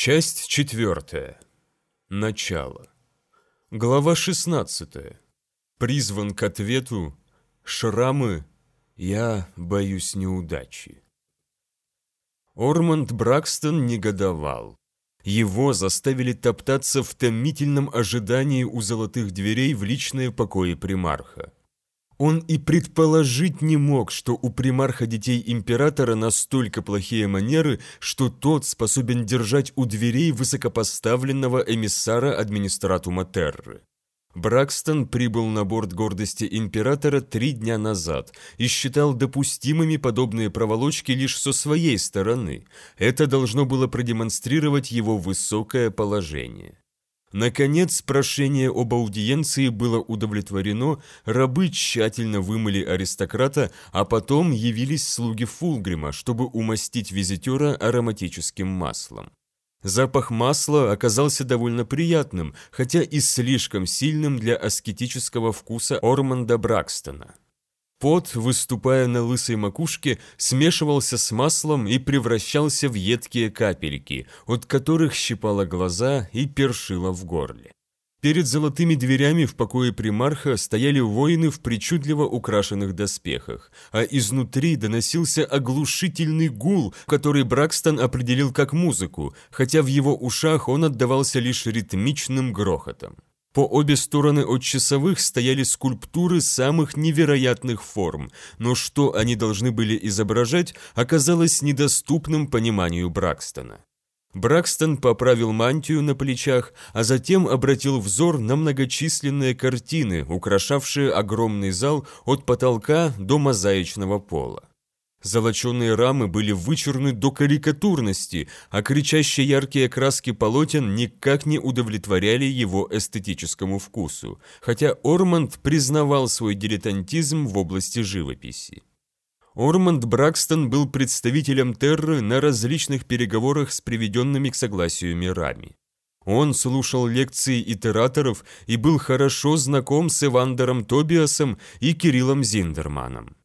Часть четвертая. Начало. Глава шестнадцатая. Призван к ответу. Шрамы. Я боюсь неудачи. Ормонд Бракстон негодовал. Его заставили топтаться в томительном ожидании у золотых дверей в личные покои примарха. Он и предположить не мог, что у примарха детей императора настолько плохие манеры, что тот способен держать у дверей высокопоставленного эмиссара администратума Терры. Бракстон прибыл на борт гордости императора три дня назад и считал допустимыми подобные проволочки лишь со своей стороны. Это должно было продемонстрировать его высокое положение. Наконец, прошение об аудиенции было удовлетворено, рабы тщательно вымыли аристократа, а потом явились слуги Фулгрима, чтобы умастить визитера ароматическим маслом. Запах масла оказался довольно приятным, хотя и слишком сильным для аскетического вкуса Орманда Бракстона. Пот, выступая на лысой макушке, смешивался с маслом и превращался в едкие капельки, от которых щипало глаза и першило в горле. Перед золотыми дверями в покое примарха стояли воины в причудливо украшенных доспехах, а изнутри доносился оглушительный гул, который Бракстон определил как музыку, хотя в его ушах он отдавался лишь ритмичным грохотом. По обе стороны от часовых стояли скульптуры самых невероятных форм, но что они должны были изображать, оказалось недоступным пониманию Бракстона. Бракстон поправил мантию на плечах, а затем обратил взор на многочисленные картины, украшавшие огромный зал от потолка до мозаичного пола. Золоченые рамы были вычурны до карикатурности, а кричащие яркие краски полотен никак не удовлетворяли его эстетическому вкусу, хотя Орманд признавал свой дилетантизм в области живописи. Орманд Бракстон был представителем Терры на различных переговорах с приведенными к согласию мирами. Он слушал лекции итераторов и был хорошо знаком с Эвандером Тобиасом и Кириллом Зиндерманом.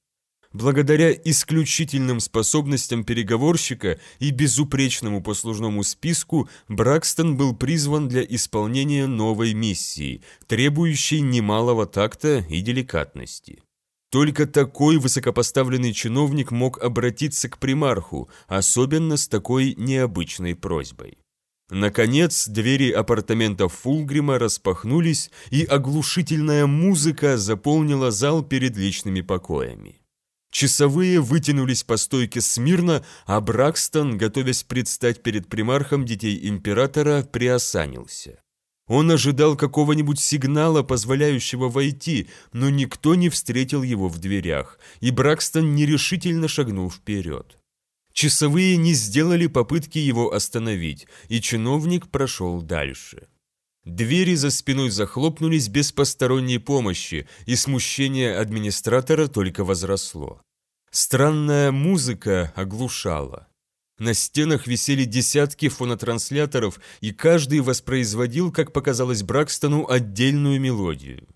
Благодаря исключительным способностям переговорщика и безупречному послужному списку Бракстон был призван для исполнения новой миссии, требующей немалого такта и деликатности. Только такой высокопоставленный чиновник мог обратиться к примарху, особенно с такой необычной просьбой. Наконец, двери апартаментов Фулгрима распахнулись, и оглушительная музыка заполнила зал перед личными покоями. Часовые вытянулись по стойке смирно, а Бракстон, готовясь предстать перед примархом детей императора, приосанился. Он ожидал какого-нибудь сигнала, позволяющего войти, но никто не встретил его в дверях, и Бракстон нерешительно шагнул вперед. Часовые не сделали попытки его остановить, и чиновник прошел дальше. Двери за спиной захлопнулись без посторонней помощи, и смущение администратора только возросло. Странная музыка оглушала. На стенах висели десятки фонотрансляторов, и каждый воспроизводил, как показалось Бракстону, отдельную мелодию.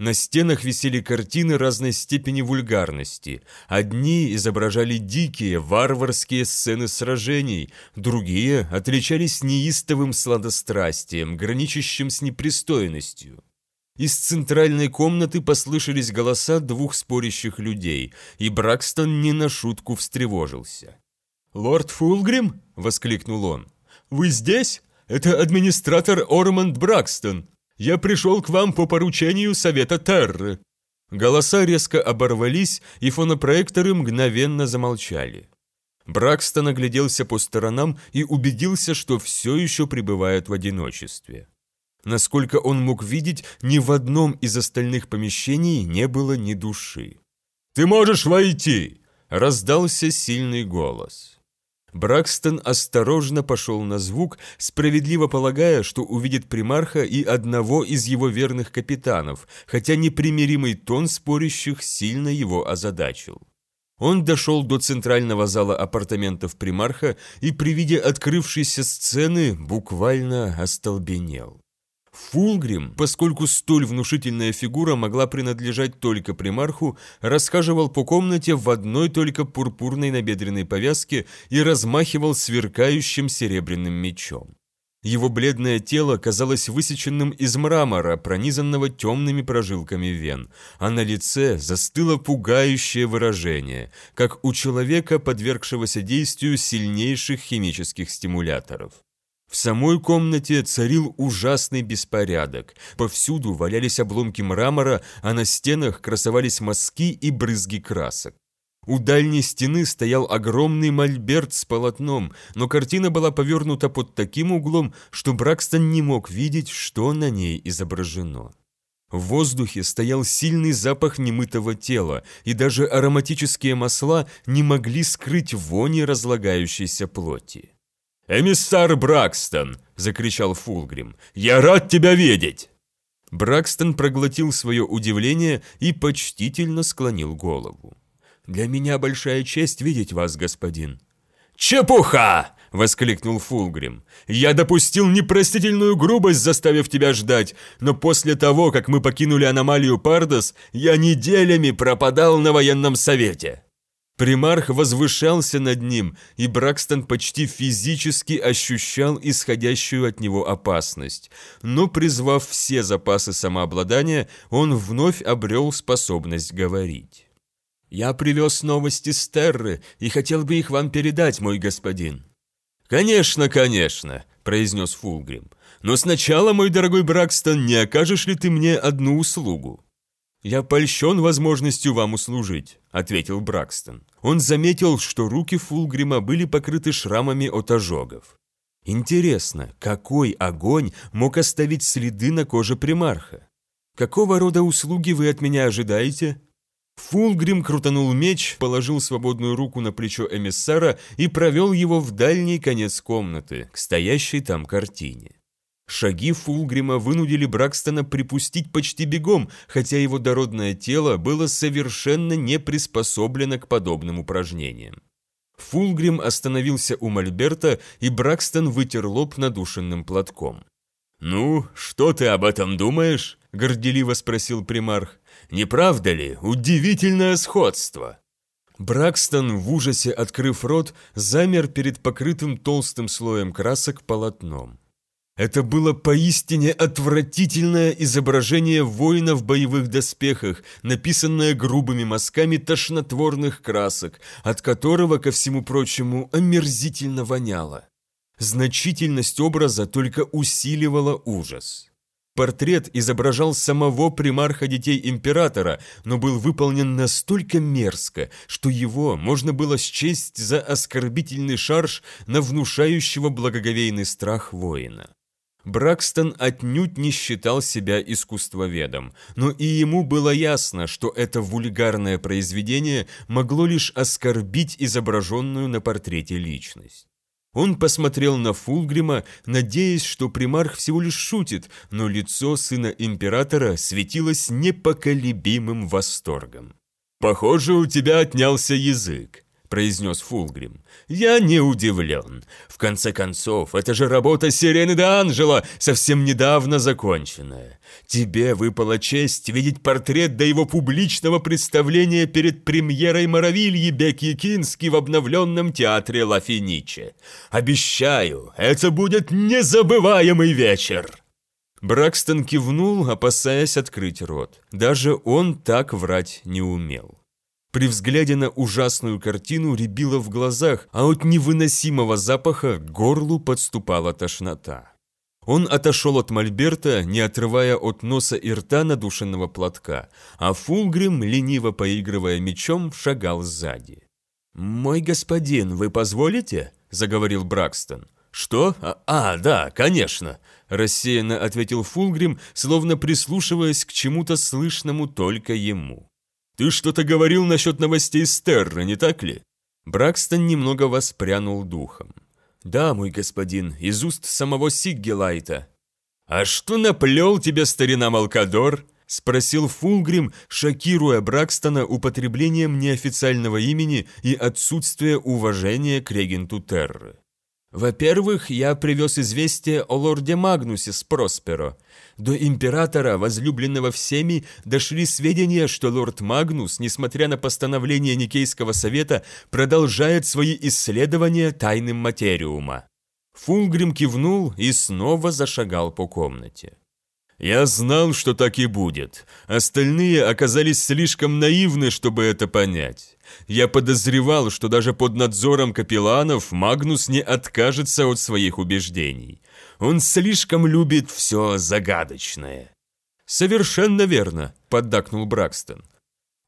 На стенах висели картины разной степени вульгарности. Одни изображали дикие, варварские сцены сражений, другие отличались неистовым сладострастием, граничащим с непристойностью. Из центральной комнаты послышались голоса двух спорящих людей, и Бракстон не на шутку встревожился. «Лорд Фулгрим?» — воскликнул он. «Вы здесь? Это администратор Орманд Бракстон. Я пришел к вам по поручению Совета Терры». Голоса резко оборвались, и фонопроекторы мгновенно замолчали. Бракстон огляделся по сторонам и убедился, что все еще пребывает в одиночестве. Насколько он мог видеть, ни в одном из остальных помещений не было ни души. «Ты можешь войти!» – раздался сильный голос. Бракстон осторожно пошел на звук, справедливо полагая, что увидит примарха и одного из его верных капитанов, хотя непримиримый тон спорящих сильно его озадачил. Он дошел до центрального зала апартаментов примарха и при виде открывшейся сцены буквально остолбенел. Фулгрим, поскольку столь внушительная фигура могла принадлежать только примарху, расхаживал по комнате в одной только пурпурной набедренной повязке и размахивал сверкающим серебряным мечом. Его бледное тело казалось высеченным из мрамора, пронизанного темными прожилками вен, а на лице застыло пугающее выражение, как у человека, подвергшегося действию сильнейших химических стимуляторов. В самой комнате царил ужасный беспорядок. Повсюду валялись обломки мрамора, а на стенах красовались мазки и брызги красок. У дальней стены стоял огромный мольберт с полотном, но картина была повернута под таким углом, что Бракстон не мог видеть, что на ней изображено. В воздухе стоял сильный запах немытого тела, и даже ароматические масла не могли скрыть вони разлагающейся плоти. «Эмиссар Бракстон!» – закричал Фулгрим. «Я рад тебя видеть!» Бракстон проглотил свое удивление и почтительно склонил голову. «Для меня большая честь видеть вас, господин». «Чепуха!» – воскликнул Фулгрим. «Я допустил непростительную грубость, заставив тебя ждать, но после того, как мы покинули аномалию Пардос, я неделями пропадал на военном совете». Примарх возвышался над ним, и Бракстон почти физически ощущал исходящую от него опасность. Но, призвав все запасы самообладания, он вновь обрел способность говорить. «Я привез новости с Терры и хотел бы их вам передать, мой господин». «Конечно, конечно», – произнес Фулгрим. «Но сначала, мой дорогой Бракстон, не окажешь ли ты мне одну услугу?» «Я польщен возможностью вам услужить», — ответил Бракстон. Он заметил, что руки Фулгрима были покрыты шрамами от ожогов. «Интересно, какой огонь мог оставить следы на коже примарха? Какого рода услуги вы от меня ожидаете?» Фулгрим крутанул меч, положил свободную руку на плечо эмиссара и провел его в дальний конец комнаты, к стоящей там картине. Шаги Фулгрима вынудили Бракстона припустить почти бегом, хотя его дородное тело было совершенно не приспособлено к подобным упражнениям. Фулгрим остановился у Мольберта, и Бракстон вытер лоб надушенным платком. «Ну, что ты об этом думаешь?» – горделиво спросил примарх. «Не правда ли? Удивительное сходство!» Бракстон, в ужасе открыв рот, замер перед покрытым толстым слоем красок полотном. Это было поистине отвратительное изображение воина в боевых доспехах, написанное грубыми мазками тошнотворных красок, от которого, ко всему прочему, омерзительно воняло. Значительность образа только усиливала ужас. Портрет изображал самого примарха детей императора, но был выполнен настолько мерзко, что его можно было счесть за оскорбительный шарж на внушающего благоговейный страх воина. Бракстон отнюдь не считал себя искусствоведом, но и ему было ясно, что это вульгарное произведение могло лишь оскорбить изображенную на портрете личность. Он посмотрел на Фулгрима, надеясь, что примарх всего лишь шутит, но лицо сына императора светилось непоколебимым восторгом. «Похоже, у тебя отнялся язык», произнес Фулгрим. «Я не удивлен. В конце концов, это же работа Сирены де Анжела, совсем недавно законченная. Тебе выпала честь видеть портрет до его публичного представления перед премьерой Моровильи Бекки Кински в обновленном театре Ла Финиче. Обещаю, это будет незабываемый вечер!» Бракстон кивнул, опасаясь открыть рот. Даже он так врать не умел. При взгляде на ужасную картину рябило в глазах, а от невыносимого запаха горлу подступала тошнота. Он отошел от мольберта, не отрывая от носа и рта надушенного платка, а Фулгрим, лениво поигрывая мечом, шагал сзади. «Мой господин, вы позволите?» – заговорил Бракстон. «Что? А, а, да, конечно!» – рассеянно ответил Фулгрим, словно прислушиваясь к чему-то слышному только ему. «Ты что-то говорил насчет новостей Стерра, не так ли?» Бракстон немного воспрянул духом. «Да, мой господин, из уст самого Сиггелайта». «А что наплел тебе старина Малкадор?» – спросил Фулгрим, шокируя Бракстона употреблением неофициального имени и отсутствие уважения к регенту Терры. Во-первых, я привез известие о лорде Магнусе с Просперо. До императора, возлюбленного всеми, дошли сведения, что лорд Магнус, несмотря на постановление Никейского совета, продолжает свои исследования тайным материума. Фулгрим кивнул и снова зашагал по комнате. «Я знал, что так и будет. Остальные оказались слишком наивны, чтобы это понять. Я подозревал, что даже под надзором капелланов Магнус не откажется от своих убеждений. Он слишком любит все загадочное». «Совершенно верно», — поддакнул Бракстон.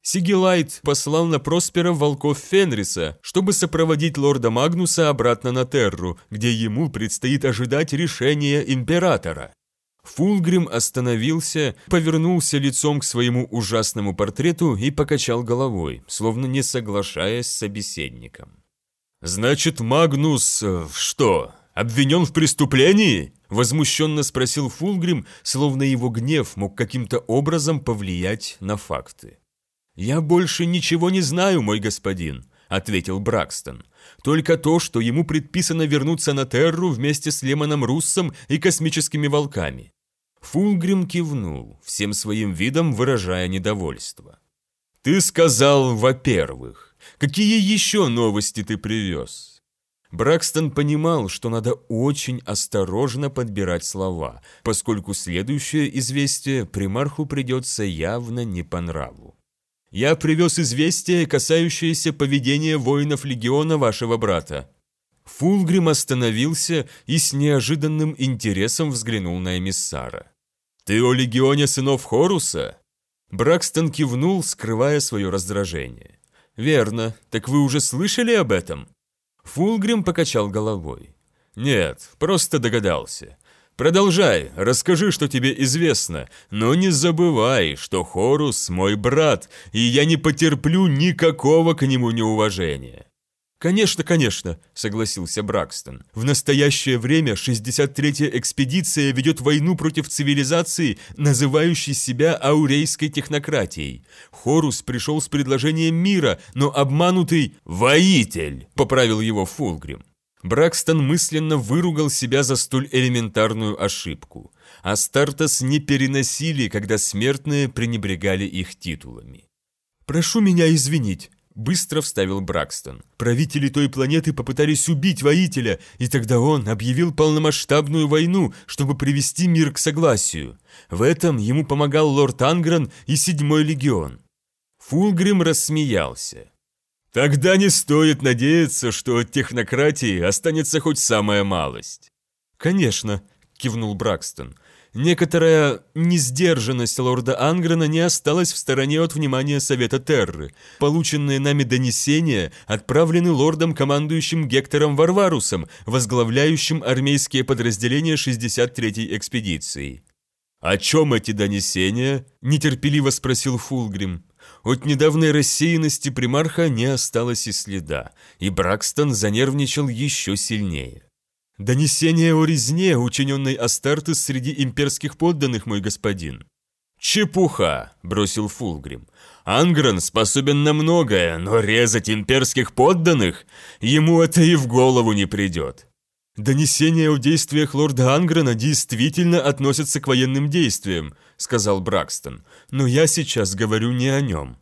Сигелайт послал на Проспера волков Фенриса, чтобы сопроводить лорда Магнуса обратно на Терру, где ему предстоит ожидать решения императора. Фулгрим остановился, повернулся лицом к своему ужасному портрету и покачал головой, словно не соглашаясь с собеседником. «Значит, Магнус... Э, что, обвинен в преступлении?» Возмущенно спросил Фулгрим, словно его гнев мог каким-то образом повлиять на факты. «Я больше ничего не знаю, мой господин», — ответил Бракстон. «Только то, что ему предписано вернуться на Терру вместе с Лемоном Руссом и космическими волками». Фулгрим кивнул, всем своим видом выражая недовольство. «Ты сказал, во-первых, какие еще новости ты привез?» Бракстон понимал, что надо очень осторожно подбирать слова, поскольку следующее известие примарху придется явно не по нраву. Я привез известие, касающееся поведения воинов легиона вашего брата». Фулгрим остановился и с неожиданным интересом взглянул на эмиссара. «Ты о легионе сынов Хоруса?» Бракстон кивнул, скрывая свое раздражение. «Верно. Так вы уже слышали об этом?» Фулгрим покачал головой. «Нет, просто догадался. Продолжай, расскажи, что тебе известно, но не забывай, что Хорус мой брат, и я не потерплю никакого к нему неуважения». «Конечно, конечно», — согласился Бракстон. «В настоящее время 63-я экспедиция ведет войну против цивилизации, называющей себя аурейской технократией. Хорус пришел с предложением мира, но обманутый «воитель», — поправил его Фулгрим. Бракстон мысленно выругал себя за столь элементарную ошибку. Астартес не переносили, когда смертные пренебрегали их титулами. «Прошу меня извинить», — быстро вставил Бракстон. «Правители той планеты попытались убить воителя, и тогда он объявил полномасштабную войну, чтобы привести мир к согласию. В этом ему помогал лорд Ангран и Седьмой легион». Фулгрим рассмеялся. Тогда не стоит надеяться, что от технократии останется хоть самая малость. Конечно, кивнул Бракстон. Некоторая несдержанность лорда Ангрена не осталась в стороне от внимания Совета Терры. Полученные нами донесения отправлены лордом-командующим Гектором Варварусом, возглавляющим армейские подразделения 63-й экспедиции. «О чем эти донесения?» – нетерпеливо спросил Фулгрим. От недавней рассеянности примарха не осталось и следа, и Бракстон занервничал еще сильнее. «Донесение о резне, учиненной Астартес среди имперских подданных, мой господин». «Чепуха!» – бросил Фулгрим. «Ангрен способен на многое, но резать имперских подданных? Ему это и в голову не придет». «Донесения о действиях лорда Ангрена действительно относятся к военным действиям», — сказал Бракстон. «Но я сейчас говорю не о нем».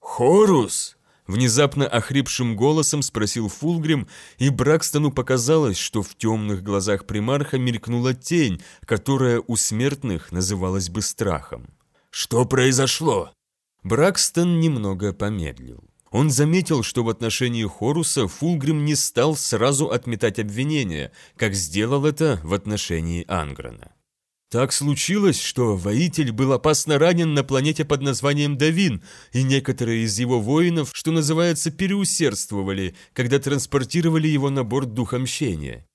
«Хорус?» — внезапно охрипшим голосом спросил Фулгрим, и Бракстону показалось, что в темных глазах примарха мелькнула тень, которая у смертных называлась бы страхом. «Что произошло?» Бракстон немного помедлил. Он заметил, что в отношении Хоруса Фулгрим не стал сразу отметать обвинения, как сделал это в отношении Анграна. Так случилось, что воитель был опасно ранен на планете под названием Давин, и некоторые из его воинов, что называется, переусердствовали, когда транспортировали его на борт Духа Мщения.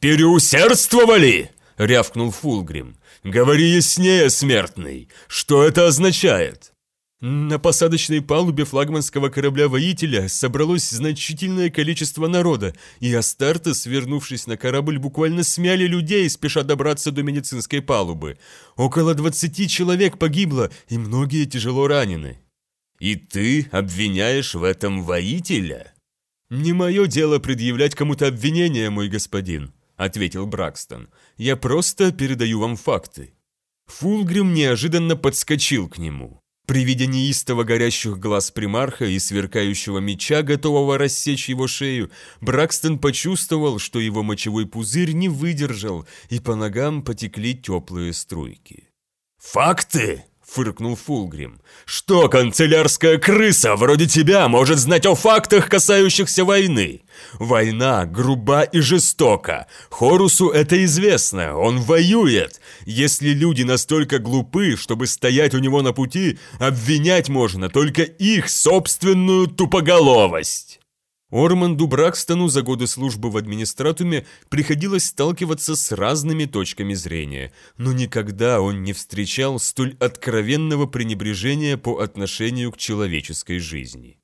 «Переусердствовали?» — рявкнул Фулгрим. «Говори яснее, смертный, что это означает?» На посадочной палубе флагманского корабля-воителя собралось значительное количество народа, и Астартес, вернувшись на корабль, буквально смяли людей, спеша добраться до медицинской палубы. Около 20 человек погибло, и многие тяжело ранены. «И ты обвиняешь в этом воителя?» «Не мое дело предъявлять кому-то обвинение, мой господин», — ответил Бракстон. «Я просто передаю вам факты». Фулгрим неожиданно подскочил к нему. При виде неистово горящих глаз примарха и сверкающего меча, готового рассечь его шею, Бракстон почувствовал, что его мочевой пузырь не выдержал, и по ногам потекли теплые струйки. «Факты!» — фыркнул Фулгрим. «Что канцелярская крыса вроде тебя может знать о фактах, касающихся войны? Война груба и жестока. Хорусу это известно, он воюет. Если люди настолько глупы, чтобы стоять у него на пути, обвинять можно только их собственную тупоголовость». Орманду Бракстону за годы службы в администратуме приходилось сталкиваться с разными точками зрения, но никогда он не встречал столь откровенного пренебрежения по отношению к человеческой жизни.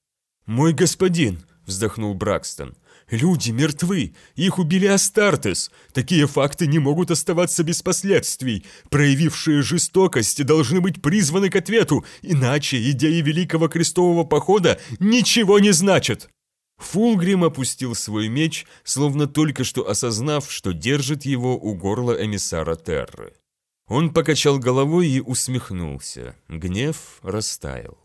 «Мой господин», — вздохнул Бракстон, — «люди мертвы, их убили Астартес. Такие факты не могут оставаться без последствий. Проявившие жестокость должны быть призваны к ответу, иначе идеи Великого Крестового Похода ничего не значат». Фулгрим опустил свой меч, словно только что осознав, что держит его у горла эмиссара Терры. Он покачал головой и усмехнулся. Гнев растаял.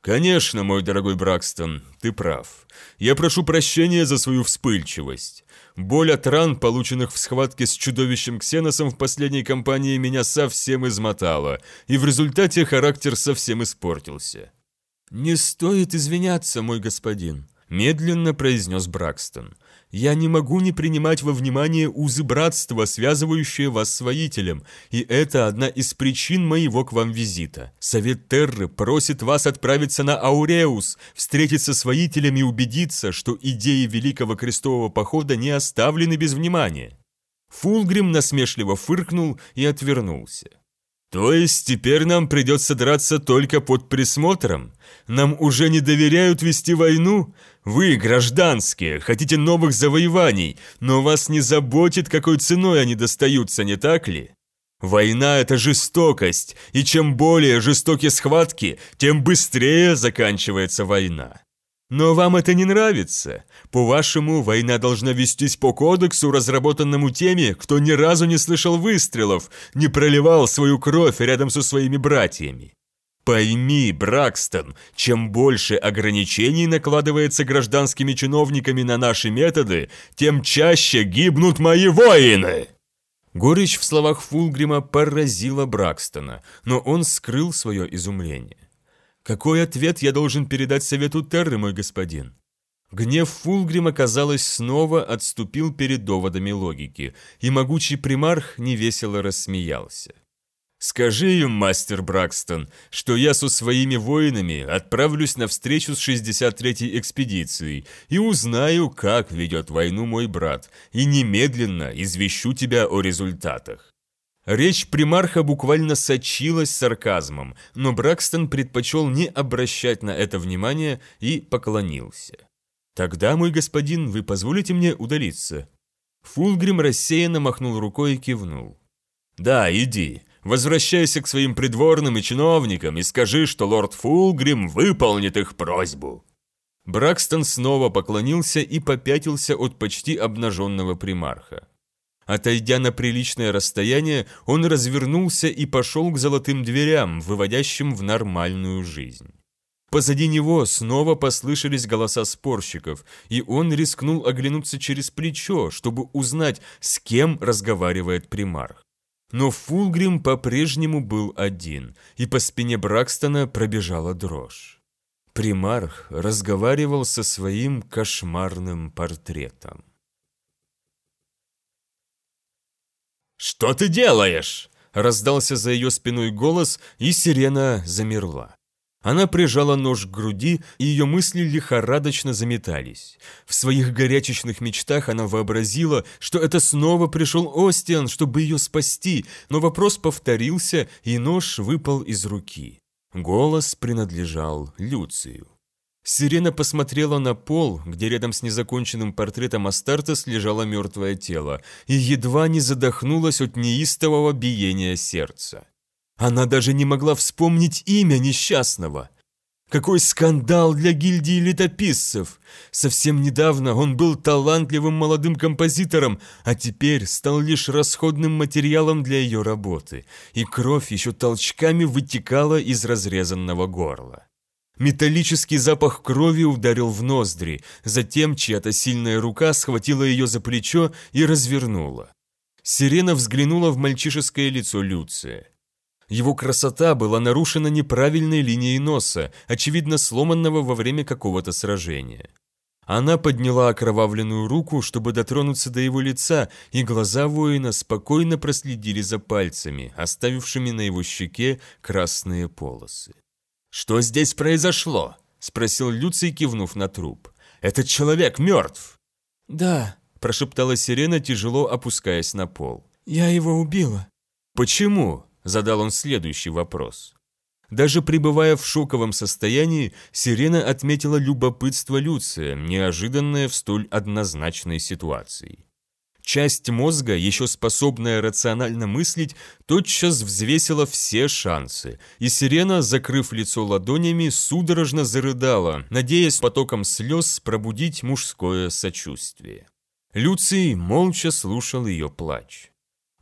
«Конечно, мой дорогой Бракстон, ты прав. Я прошу прощения за свою вспыльчивость. Боль от ран, полученных в схватке с чудовищем Ксеносом в последней кампании, меня совсем измотала, и в результате характер совсем испортился». «Не стоит извиняться, мой господин», Медленно произнес Бракстон. «Я не могу не принимать во внимание узы братства, связывающие вас с воителем, и это одна из причин моего к вам визита. Совет Терры просит вас отправиться на Ауреус, встретиться с воителем и убедиться, что идеи Великого Крестового Похода не оставлены без внимания». Фулгрим насмешливо фыркнул и отвернулся. «То есть теперь нам придется драться только под присмотром? Нам уже не доверяют вести войну? Вы, гражданские, хотите новых завоеваний, но вас не заботит, какой ценой они достаются, не так ли? Война – это жестокость, и чем более жестокие схватки, тем быстрее заканчивается война. Но вам это не нравится. По-вашему, война должна вестись по кодексу, разработанному теми, кто ни разу не слышал выстрелов, не проливал свою кровь рядом со своими братьями. Пойми, Бракстон, чем больше ограничений накладывается гражданскими чиновниками на наши методы, тем чаще гибнут мои воины!» Горечь в словах Фулгрима поразила Бракстона, но он скрыл свое изумление. «Какой ответ я должен передать совету Терры, мой господин?» Гнев Фулгрима, казалось, снова отступил перед доводами логики, и могучий примарх невесело рассмеялся. «Скажи им, мастер Бракстон, что я со своими воинами отправлюсь на встречу с 63-й экспедицией и узнаю, как ведет войну мой брат, и немедленно извещу тебя о результатах». Речь примарха буквально сочилась сарказмом, но Бракстон предпочел не обращать на это внимания и поклонился. «Тогда, мой господин, вы позволите мне удалиться?» Фулгрим рассеянно махнул рукой и кивнул. «Да, иди. Возвращайся к своим придворным и чиновникам и скажи, что лорд Фулгрим выполнит их просьбу». Бракстон снова поклонился и попятился от почти обнаженного примарха. Отойдя на приличное расстояние, он развернулся и пошел к золотым дверям, выводящим в нормальную жизнь. Позади него снова послышались голоса спорщиков, и он рискнул оглянуться через плечо, чтобы узнать, с кем разговаривает примарх. Но Фулгрим по-прежнему был один, и по спине Бракстона пробежала дрожь. Примарх разговаривал со своим кошмарным портретом. «Что ты делаешь?» – раздался за ее спиной голос, и сирена замерла. Она прижала нож к груди, и ее мысли лихорадочно заметались. В своих горячечных мечтах она вообразила, что это снова пришел Остиан, чтобы ее спасти, но вопрос повторился, и нож выпал из руки. Голос принадлежал Люцию. Сирена посмотрела на пол, где рядом с незаконченным портретом Астартес лежало мертвое тело, и едва не задохнулась от неистового биения сердца. Она даже не могла вспомнить имя несчастного. Какой скандал для гильдии летописцев! Совсем недавно он был талантливым молодым композитором, а теперь стал лишь расходным материалом для ее работы, и кровь еще толчками вытекала из разрезанного горла. Металлический запах крови ударил в ноздри, затем чья-то сильная рука схватила ее за плечо и развернула. Сирена взглянула в мальчишеское лицо Люция. Его красота была нарушена неправильной линией носа, очевидно сломанного во время какого-то сражения. Она подняла окровавленную руку, чтобы дотронуться до его лица, и глаза воина спокойно проследили за пальцами, оставившими на его щеке красные полосы. «Что здесь произошло?» – спросил Люций, кивнув на труп. «Этот человек мертв!» «Да», – прошептала Сирена, тяжело опускаясь на пол. «Я его убила». «Почему?» Задал он следующий вопрос. Даже пребывая в шоковом состоянии, Сирена отметила любопытство Люция, неожиданное в столь однозначной ситуации. Часть мозга, еще способная рационально мыслить, тотчас взвесила все шансы, и Сирена, закрыв лицо ладонями, судорожно зарыдала, надеясь потоком слез пробудить мужское сочувствие. Люций молча слушал ее плач.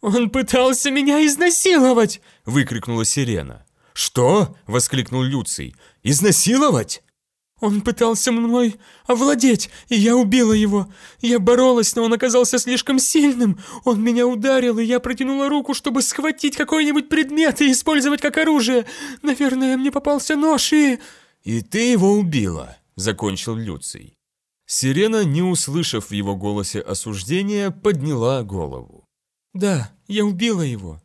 «Он пытался меня изнасиловать!» – выкрикнула Сирена. «Что?» – воскликнул Люций. «Изнасиловать?» «Он пытался мной овладеть, и я убила его. Я боролась, но он оказался слишком сильным. Он меня ударил, и я протянула руку, чтобы схватить какой-нибудь предмет и использовать как оружие. Наверное, мне попался нож и...» «И ты его убила», – закончил Люций. Сирена, не услышав в его голосе осуждения, подняла голову. «Да, я убила его».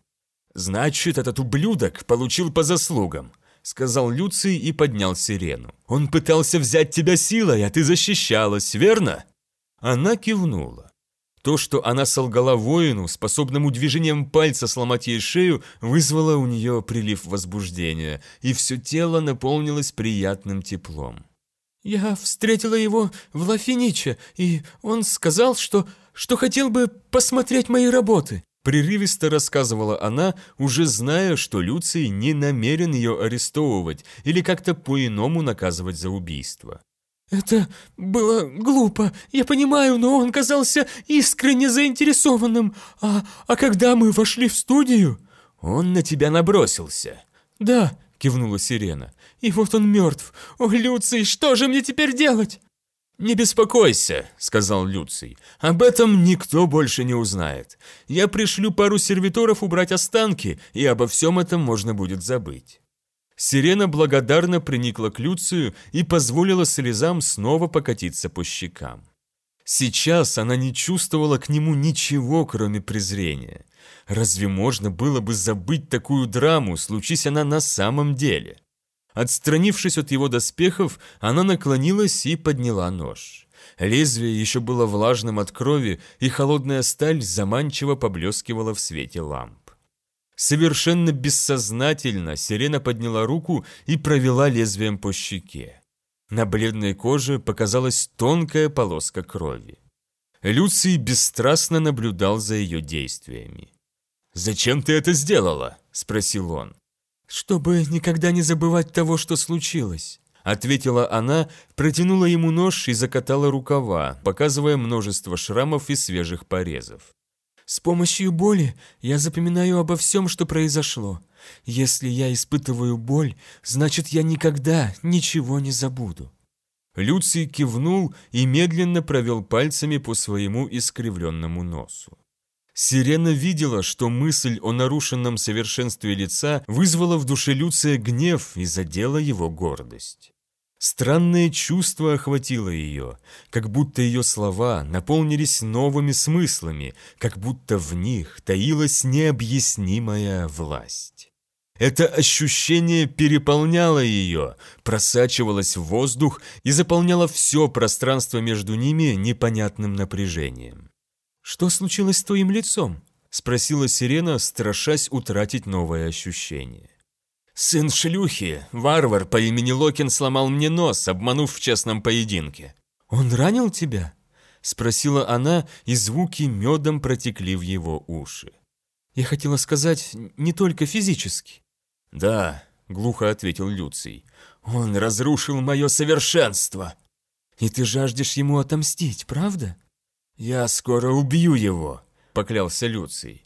«Значит, этот ублюдок получил по заслугам», — сказал Люций и поднял сирену. «Он пытался взять тебя силой, а ты защищалась, верно?» Она кивнула. То, что она солгала воину, способному движением пальца сломать ей шею, вызвало у нее прилив возбуждения, и все тело наполнилось приятным теплом. «Я встретила его в Лафиниче, и он сказал, что что хотел бы посмотреть мои работы». Прерывисто рассказывала она, уже зная, что Люций не намерен ее арестовывать или как-то по-иному наказывать за убийство. «Это было глупо, я понимаю, но он казался искренне заинтересованным. А, а когда мы вошли в студию...» «Он на тебя набросился». «Да», — кивнула Сирена. «И вот он мертв. О, Люций, что же мне теперь делать?» «Не беспокойся», — сказал Люций. «Об этом никто больше не узнает. Я пришлю пару сервиторов убрать останки, и обо всем этом можно будет забыть». Сирена благодарно приникла к Люцию и позволила слезам снова покатиться по щекам. Сейчас она не чувствовала к нему ничего, кроме презрения. Разве можно было бы забыть такую драму, случись она на самом деле? Отстранившись от его доспехов, она наклонилась и подняла нож. Лезвие еще было влажным от крови, и холодная сталь заманчиво поблескивала в свете ламп. Совершенно бессознательно Сирена подняла руку и провела лезвием по щеке. На бледной коже показалась тонкая полоска крови. Люций бесстрастно наблюдал за ее действиями. «Зачем ты это сделала?» – спросил он. «Чтобы никогда не забывать того, что случилось», — ответила она, протянула ему нож и закатала рукава, показывая множество шрамов и свежих порезов. «С помощью боли я запоминаю обо всем, что произошло. Если я испытываю боль, значит, я никогда ничего не забуду». Люций кивнул и медленно провел пальцами по своему искривленному носу. Сирена видела, что мысль о нарушенном совершенстве лица вызвала в душе Люция гнев и задела его гордость. Странное чувство охватило ее, как будто ее слова наполнились новыми смыслами, как будто в них таилась необъяснимая власть. Это ощущение переполняло ее, просачивалось в воздух и заполняло все пространство между ними непонятным напряжением. «Что случилось с твоим лицом?» – спросила Сирена, страшась утратить новое ощущение. «Сын шлюхи, варвар по имени Локин сломал мне нос, обманув в честном поединке». «Он ранил тебя?» – спросила она, и звуки медом протекли в его уши. «Я хотела сказать, не только физически». «Да», – глухо ответил Люций. «Он разрушил мое совершенство!» «И ты жаждешь ему отомстить, правда?» «Я скоро убью его», — поклялся Люций.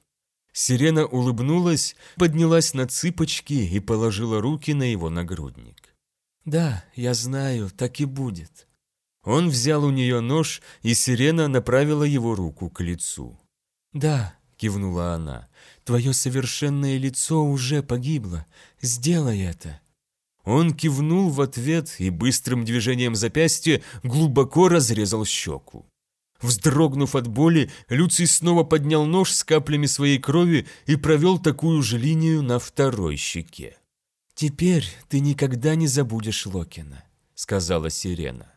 Сирена улыбнулась, поднялась на цыпочки и положила руки на его нагрудник. «Да, я знаю, так и будет». Он взял у нее нож, и Сирена направила его руку к лицу. «Да», — кивнула она, — «твое совершенное лицо уже погибло. Сделай это». Он кивнул в ответ и быстрым движением запястья глубоко разрезал щеку. Вздрогнув от боли, Люций снова поднял нож с каплями своей крови и провел такую же линию на второй щеке. «Теперь ты никогда не забудешь Локина», — сказала Сирена.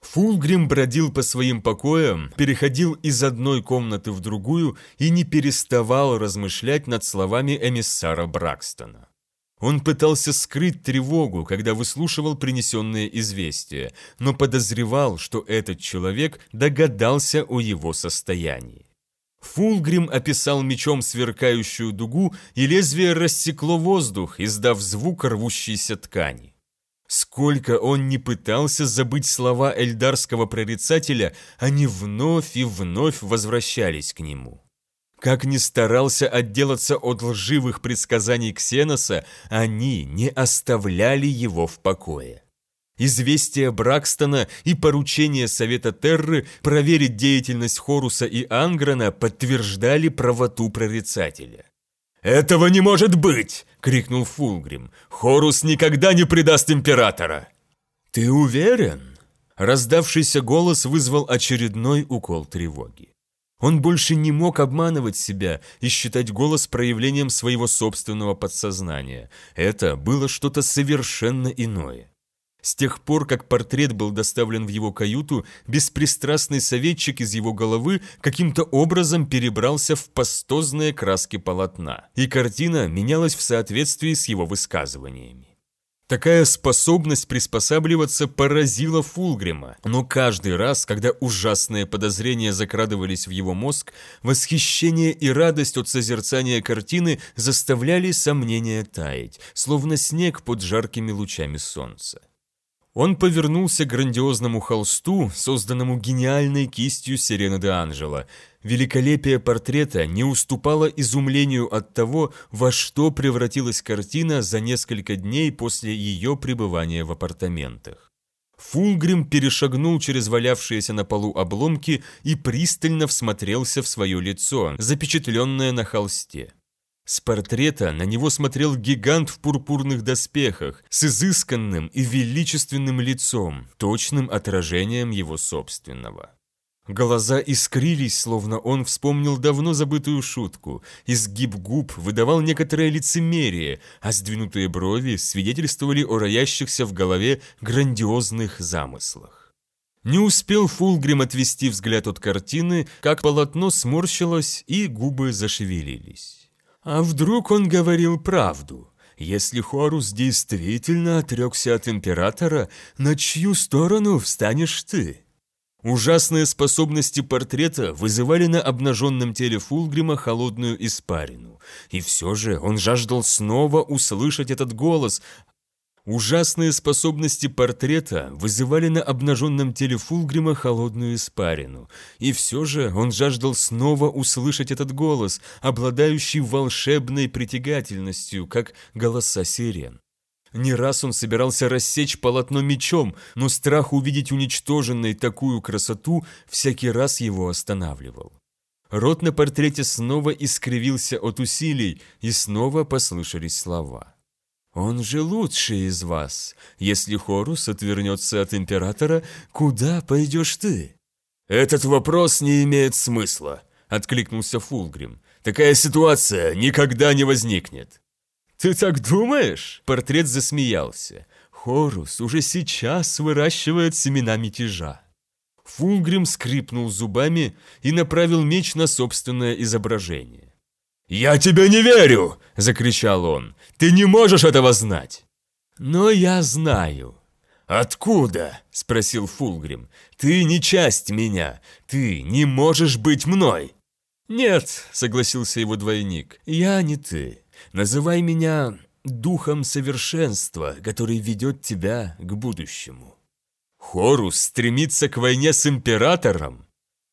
Фулгрим бродил по своим покоям, переходил из одной комнаты в другую и не переставал размышлять над словами эмиссара Бракстона. Он пытался скрыть тревогу, когда выслушивал принесенные известия, но подозревал, что этот человек догадался о его состоянии. Фулгрим описал мечом сверкающую дугу, и лезвие рассекло воздух, издав звук рвущейся ткани. Сколько он не пытался забыть слова эльдарского прорицателя, они вновь и вновь возвращались к нему. Как ни старался отделаться от лживых предсказаний Ксеноса, они не оставляли его в покое. Известие Бракстона и поручение Совета Терры проверить деятельность Хоруса и Анграна подтверждали правоту прорицателя. «Этого не может быть!» — крикнул Фулгрим. «Хорус никогда не предаст императора!» «Ты уверен?» Раздавшийся голос вызвал очередной укол тревоги. Он больше не мог обманывать себя и считать голос проявлением своего собственного подсознания. Это было что-то совершенно иное. С тех пор, как портрет был доставлен в его каюту, беспристрастный советчик из его головы каким-то образом перебрался в пастозные краски полотна, и картина менялась в соответствии с его высказываниями. Такая способность приспосабливаться поразила Фулгрима, но каждый раз, когда ужасные подозрения закрадывались в его мозг, восхищение и радость от созерцания картины заставляли сомнения таять, словно снег под жаркими лучами солнца. Он повернулся к грандиозному холсту, созданному гениальной кистью Сирены де Анжела. Великолепие портрета не уступало изумлению от того, во что превратилась картина за несколько дней после ее пребывания в апартаментах. Фулгрим перешагнул через валявшиеся на полу обломки и пристально всмотрелся в свое лицо, запечатленное на холсте. С портрета на него смотрел гигант в пурпурных доспехах, с изысканным и величественным лицом, точным отражением его собственного. Глаза искрились, словно он вспомнил давно забытую шутку. Изгиб губ выдавал некоторое лицемерие, а сдвинутые брови свидетельствовали о роящихся в голове грандиозных замыслах. Не успел Фулгрим отвести взгляд от картины, как полотно сморщилось и губы зашевелились. А вдруг он говорил правду? Если Хорус действительно отрекся от императора, на чью сторону встанешь ты? Ужасные способности портрета вызывали на обнаженном теле Фулгрима холодную испарину. И все же он жаждал снова услышать этот голос, Ужасные способности портрета вызывали на обнаженном теле Фулгрима холодную испарину, и все же он жаждал снова услышать этот голос, обладающий волшебной притягательностью, как голоса сирен. Не раз он собирался рассечь полотно мечом, но страх увидеть уничтоженной такую красоту всякий раз его останавливал. Рот на портрете снова искривился от усилий, и снова послышались слова. Он же лучший из вас. Если Хорус отвернется от императора, куда пойдешь ты? Этот вопрос не имеет смысла, откликнулся Фулгрим. Такая ситуация никогда не возникнет. Ты так думаешь? Портрет засмеялся. Хорус уже сейчас выращивает семена мятежа. Фулгрим скрипнул зубами и направил меч на собственное изображение. «Я тебе не верю!» – закричал он. «Ты не можешь этого знать!» «Но я знаю!» «Откуда?» – спросил Фулгрим. «Ты не часть меня. Ты не можешь быть мной!» «Нет», – согласился его двойник, – «я не ты. Называй меня духом совершенства, который ведет тебя к будущему». «Хорус стремится к войне с императором?» —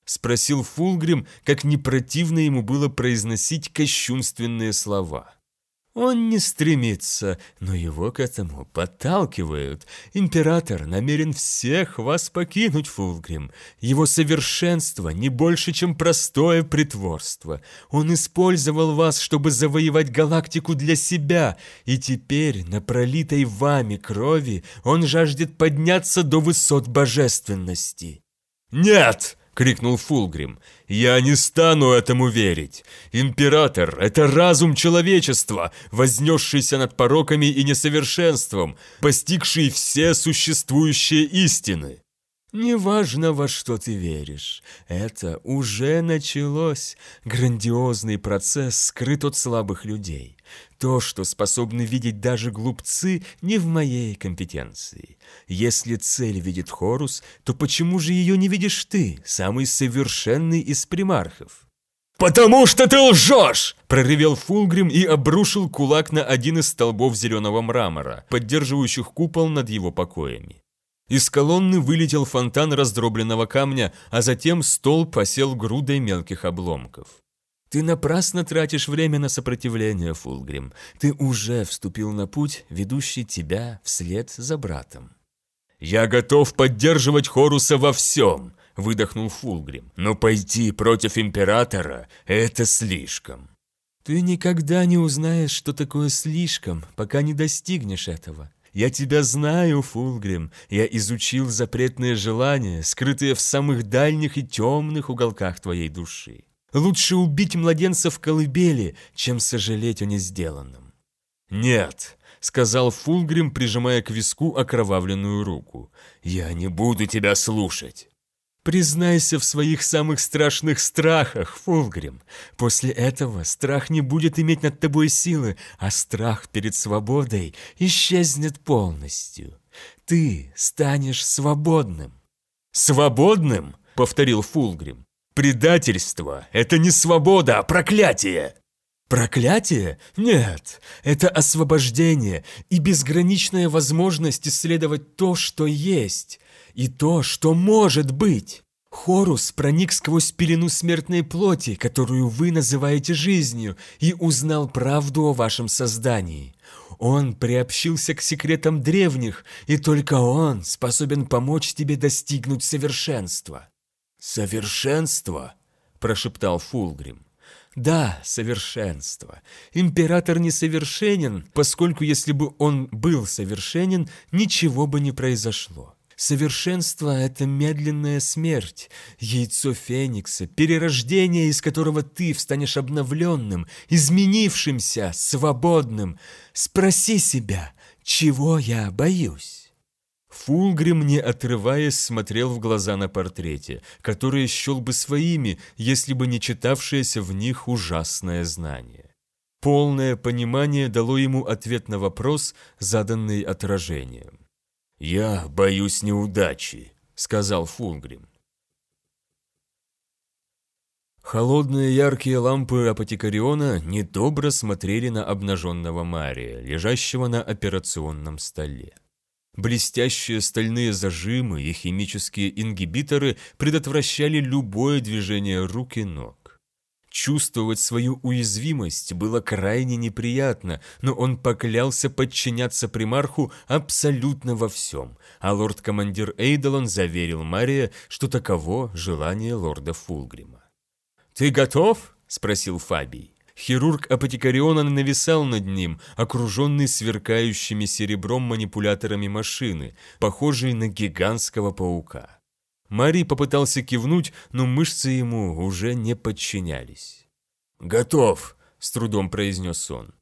спросил Фулгрим, как не противно ему было произносить кощунственные слова. Он не стремится, но его к этому подталкивают. Император намерен всех вас покинуть, Фулгрим. Его совершенство не больше, чем простое притворство. Он использовал вас, чтобы завоевать галактику для себя, и теперь на пролитой вами крови он жаждет подняться до высот божественности. «Нет!» Крикнул Фулгрим. «Я не стану этому верить! Император — это разум человечества, вознесшийся над пороками и несовершенством, постигший все существующие истины!» «Неважно, во что ты веришь, это уже началось. Грандиозный процесс скрыт от слабых людей. То, что способны видеть даже глупцы, не в моей компетенции. Если цель видит Хорус, то почему же ее не видишь ты, самый совершенный из примархов? «Потому что ты лжешь!» – проревел Фулгрим и обрушил кулак на один из столбов зеленого мрамора, поддерживающих купол над его покоями. Из колонны вылетел фонтан раздробленного камня, а затем столб осел грудой мелких обломков. Ты напрасно тратишь время на сопротивление, Фулгрим. Ты уже вступил на путь, ведущий тебя вслед за братом. «Я готов поддерживать Хоруса во всем», — выдохнул Фулгрим. «Но пойти против Императора — это слишком». «Ты никогда не узнаешь, что такое слишком, пока не достигнешь этого. Я тебя знаю, Фулгрим. Я изучил запретные желания, скрытые в самых дальних и темных уголках твоей души. Лучше убить младенца в колыбели, чем сожалеть о несделанном. «Нет», — сказал Фулгрим, прижимая к виску окровавленную руку. «Я не буду тебя слушать». Признайся в своих самых страшных страхах, Фулгрим. После этого страх не будет иметь над тобой силы, а страх перед свободой исчезнет полностью. Ты станешь свободным. «Свободным?» — повторил Фулгрим. Предательство – это не свобода, а проклятие. Проклятие? Нет, это освобождение и безграничная возможность исследовать то, что есть, и то, что может быть. Хорус проник сквозь пелену смертной плоти, которую вы называете жизнью, и узнал правду о вашем создании. Он приобщился к секретам древних, и только он способен помочь тебе достигнуть совершенства. «Совершенство?» – прошептал Фулгрим. Да, совершенство. Император несовершенен, поскольку если бы он был совершенен, ничего бы не произошло. Совершенство – это медленная смерть, яйцо Феникса, перерождение, из которого ты встанешь обновленным, изменившимся, свободным. Спроси себя, чего я боюсь? Фулгрим, не отрываясь, смотрел в глаза на портрете, которые счел бы своими, если бы не читавшееся в них ужасное знание. Полное понимание дало ему ответ на вопрос, заданный отражением. «Я боюсь неудачи», — сказал Фулгрим. Холодные яркие лампы апотекариона недобро смотрели на обнаженного Мария, лежащего на операционном столе. Блестящие стальные зажимы и химические ингибиторы предотвращали любое движение рук и ног. Чувствовать свою уязвимость было крайне неприятно, но он поклялся подчиняться примарху абсолютно во всем, а лорд-командир Эйдолон заверил Мария, что таково желание лорда Фулгрима. «Ты готов?» – спросил Фабий. Хирург Апотекариона нависал над ним, окруженный сверкающими серебром манипуляторами машины, похожей на гигантского паука. Мари попытался кивнуть, но мышцы ему уже не подчинялись. «Готов», — с трудом произнес он.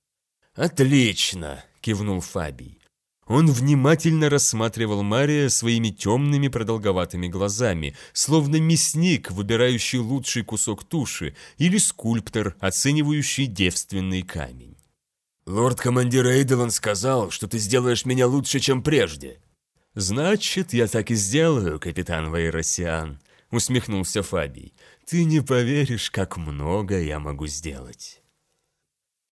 «Отлично», — кивнул Фабий. Он внимательно рассматривал Мария своими темными продолговатыми глазами, словно мясник, выбирающий лучший кусок туши, или скульптор, оценивающий девственный камень. «Лорд-командир Эйдолон сказал, что ты сделаешь меня лучше, чем прежде». «Значит, я так и сделаю, капитан Вейросиан», — усмехнулся Фабий. «Ты не поверишь, как много я могу сделать».